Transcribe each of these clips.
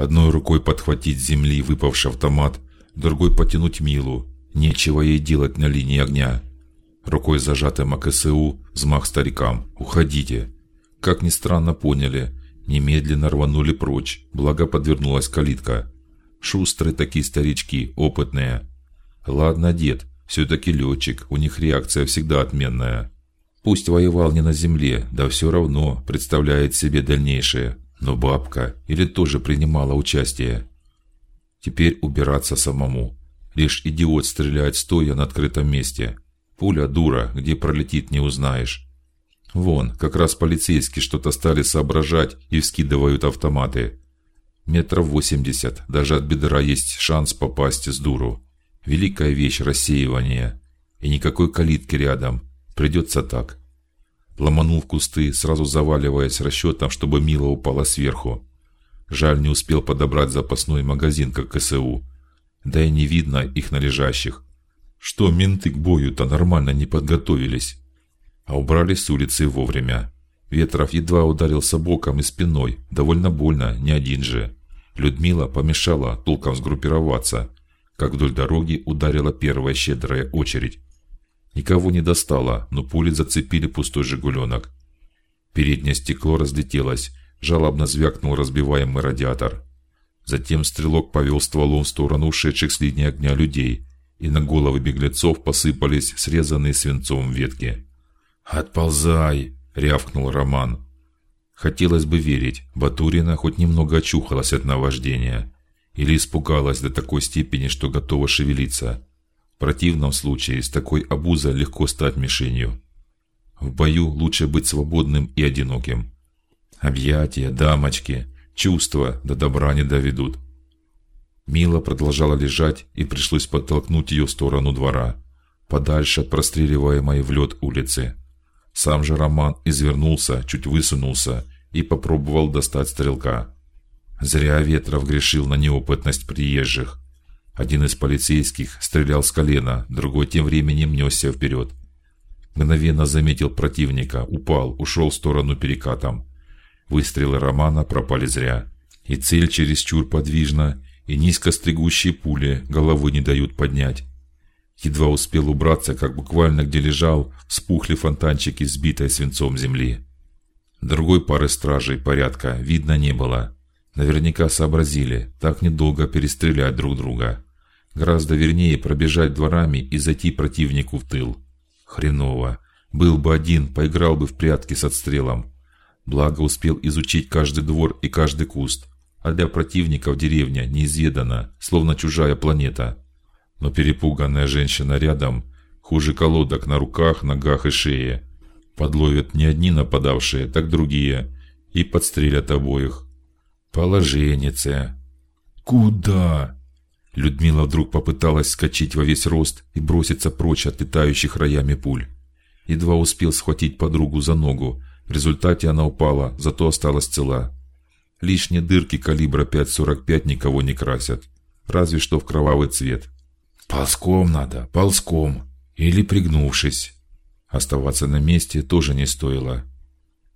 Одной рукой подхватить земли выпавший автомат, другой потянуть Милу. Нечего ей делать на линии огня. Рукой зажатым АКСУ, взмах старикам. Уходите. Как ни странно поняли, немедленно рванули прочь. Благо подвернулась калитка. Шустрые такие старички, опытные. Ладно, дед, все-таки летчик, у них реакция всегда отменная. Пусть воевал не на земле, да все равно представляет себе дальнейшее. Но бабка или тоже принимала участие. Теперь убираться самому. Лишь идиот стреляет стоя на открытом месте. Пуля дура, где пролетит, не узнаешь. Вон, как раз полицейские что-то стали соображать и вскидывают автоматы. Метров восемьдесят, даже от бедра есть шанс попасть с дуру. Великая вещь рассеивание. И никакой калитки рядом. Придется так. Ломанул в кусты, сразу заваливаясь расчетом, чтобы Мила упала сверху. Жаль, не успел подобрать запасной магазин, как КСУ. Да и не видно их на лежащих. Что менты к бою-то нормально не подготовились. А убрались с улицы вовремя. Ветров едва ударился боком и спиной, довольно больно, не один же. Людмила помешала толком сгруппироваться, как вдоль дороги ударила первая щедрая очередь. Никого не достала, но пули зацепили пустой Жигуленок. Переднее стекло разлетелось, жалобно звякнул разбиваемый радиатор. Затем стрелок повел стволом в сторону ушедших с линии огня людей, и на головы беглецов посыпались срезанные свинцом ветки. Отползай, рявкнул Роман. Хотелось бы верить, Батурина хоть немного очухалась от наваждения или испугалась до такой степени, что готова шевелиться. Противном случае с такой обузой легко стать мишенью. В бою лучше быть свободным и одиноким. Объятия, дамочки, чувства до добра не доведут. Мила продолжала лежать, и пришлось подтолкнуть ее в сторону двора, подальше от простреливаемой в лед улицы. Сам же Роман извернулся, чуть высунулся и попробовал достать стрелка. Зря Ветров грешил на неопытность приезжих. Один из полицейских стрелял с колена, другой тем временем несся вперед. Мгновенно заметил противника, упал, ушел в сторону перекатом. Выстрелы Романа пропали зря. И цель через чур подвижна, и низко стригущие пули головы не дают поднять. Едва успел убраться, как буквально где лежал, вспухли фонтанчики сбитой свинцом земли. Другой пары стражей порядка видно не было. Наверняка сообразили, так недолго перестрелять друг друга. Гораздо вернее пробежать дворами и зайти противнику в тыл. Хреново. Был бы один, поиграл бы в прятки с отстрелом. Благо успел изучить каждый двор и каждый куст. А для противников деревня неизведана, словно чужая планета. Но перепуганная женщина рядом хуже колодок на руках, ногах и шее. Подловят не одни нападавшие, так другие и подстрелят обоих. Положеннице. Куда? Людмила вдруг попыталась скачать во весь рост и броситься прочь от летающих роями пуль. Едва успел схватить подругу за ногу, в результате она упала, зато осталась цела. Лишние дырки калибра 5.45 никого не красят, разве что в кровавый цвет. Ползком надо, ползком или пригнувшись. Оставаться на месте тоже не стоило.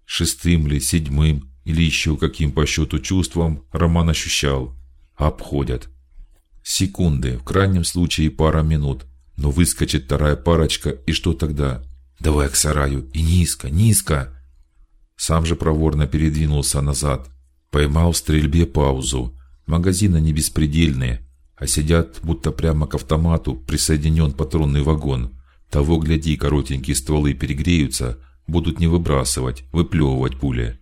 Шестым ли, седьмым или еще каким по счету чувством Роман ощущал, обходят. Секунды, в крайнем случае пара минут, но выскочит вторая парочка и что тогда? Давай к сараю и низко, низко. Сам же проворно передвинулся назад, поймал в стрельбе паузу. Магазины не беспредельные, а сидят будто прямо к автомату присоединен патронный вагон. Того гляди, коротенькие стволы перегреются, будут не выбрасывать, выплевывать пули.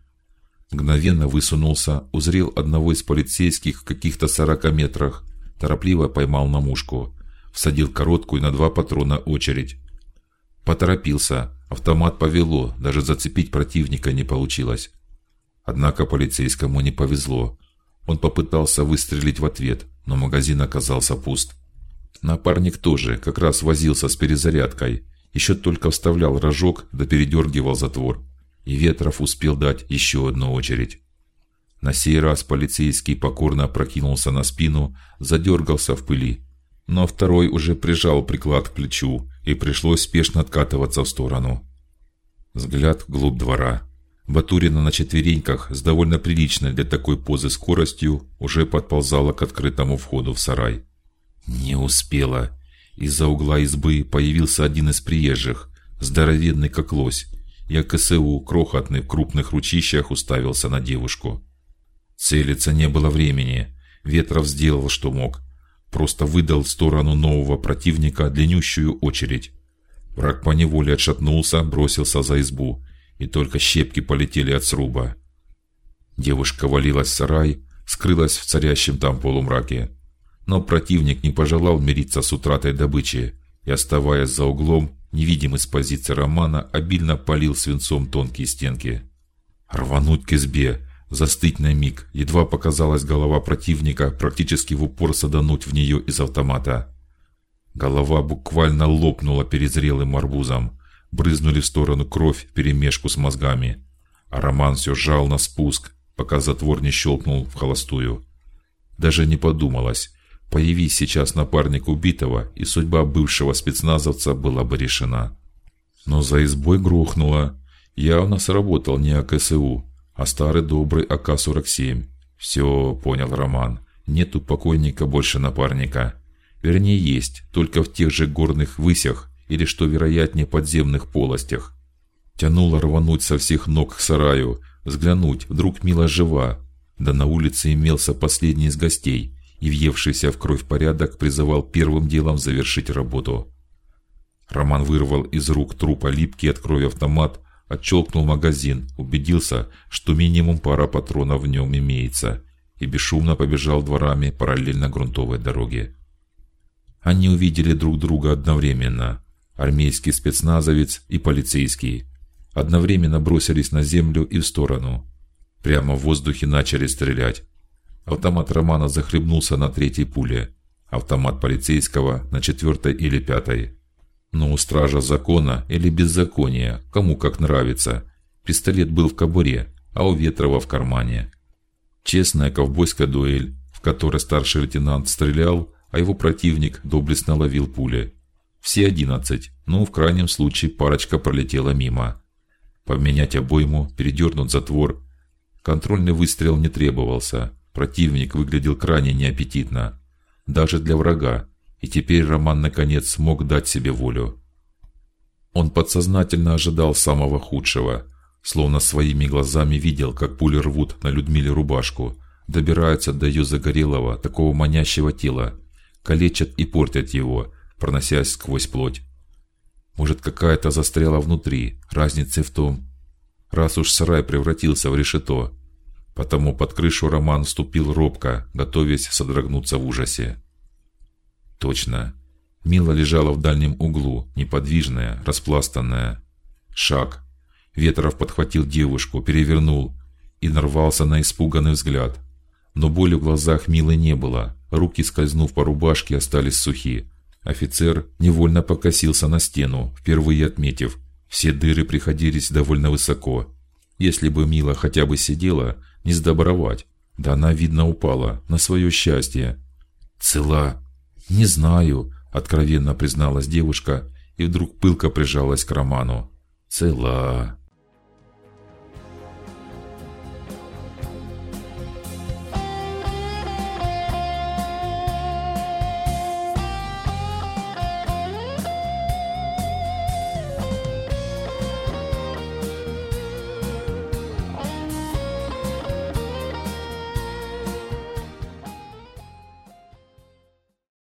Мгновенно высунулся, узрел одного из полицейских в каких-то сорока метрах, торопливо поймал на мушку, всадил короткую на два патрона очередь. Поторопился, автомат повело, даже зацепить противника не получилось. Однако полицейскому не повезло. Он попытался выстрелить в ответ, но магазин оказался пуст. Напарник тоже как раз возился с перезарядкой, еще только вставлял рожок да передергивал затвор, и Ветров успел дать еще одну очередь. На сей раз полицейский покорно опрокинулся на спину, задергался в пыли, но второй уже прижал приклад к плечу, и пришлось спешно откатываться в сторону. Взгляд вглубь двора. Батурина на четвереньках с довольно приличной для такой позы скоростью уже подползала к открытому входу в сарай. Не успела. Из-за угла избы появился один из приезжих, здоровенный как лось. Я КСУ, крохотный в крупных ручищах, уставился на девушку. Целиться не было времени. Ветров сделал, что мог, просто выдал в сторону нового противника длиннющую очередь. Враг по неволе отшатнулся, бросился за избу, и только щепки полетели от сруба. Девушка валилась в сарай, скрылась в царящем там полумраке. Но противник не пожелал мириться с утратой добычи и, оставаясь за углом, невидимый с позиции Романа, обильно полил свинцом тонкие стенки. Рвануть к избе, застыть на миг, едва показалась голова противника, практически в упор садануть в нее из автомата. Голова буквально лопнула перед зрелым арбузом, брызнули в сторону кровь перемешку с мозгами, а Роман все жал на спуск, пока затвор не щелкнул в холостую. Даже не подумалось, Появись сейчас напарник убитого, и судьба бывшего спецназовца была бы решена. Но за избой грохнуло. Явно сработал не АКСУ, а старый добрый АК-47. Все, понял Роман. Нету покойника больше напарника. Вернее, есть, только в тех же горных высях или, что вероятнее, подземных полостях. Тянуло рвануть со всех ног к сараю, взглянуть, вдруг Мила жива. Да на улице имелся последний из гостей и въевшийся в кровь порядок призывал первым делом завершить работу. Роман вырвал из рук трупа липкий от крови автомат, отщелкнул магазин, убедился, что минимум пара патронов в нем имеется, и бесшумно побежал дворами параллельно грунтовой дороге. Они увидели друг друга одновременно: армейский спецназовец и полицейский. Одновременно бросились на землю и в сторону. Прямо в воздухе начали стрелять. Автомат Романа захлебнулся на третьей пуле, автомат полицейского на четвертой или пятой. Но у стража закона или беззакония, кому как нравится, пистолет был в кобуре, а у Ветрова в кармане. Честная ковбойская дуэль, в которой старший лейтенант стрелял, а его противник доблестно ловил пули. Все одиннадцать, но в крайнем случае парочка пролетела мимо. Поменять обойму, передернуть затвор. Контрольный выстрел не требовался. Противник выглядел крайне неаппетитно, даже для врага, и теперь Роман наконец смог дать себе волю. Он подсознательно ожидал самого худшего, словно своими глазами видел, как пули рвут на Людмиле рубашку, добираются до ее загорелого, такого манящего тела, калечат и портят его, проносясь сквозь плоть. Может, какая-то застряла внутри. Разница в том, раз уж сарай превратился в решето, Потому под крышу Роман ступил робко, готовясь содрогнуться в ужасе. Точно. Мила лежала в дальнем углу, неподвижная, распластанная. Шаг. Ветров подхватил девушку, перевернул и нарвался на испуганный взгляд. Но боли в глазах Милы не было. Руки, скользнув по рубашке, остались сухи. Офицер невольно покосился на стену, впервые отметив, все дыры приходились довольно высоко. Если бы Мила хотя бы сидела, не сдобровать. Да она видно упала на свое счастье. Цела? Не знаю, откровенно призналась девушка и вдруг пылко прижалась к Роману. Цела.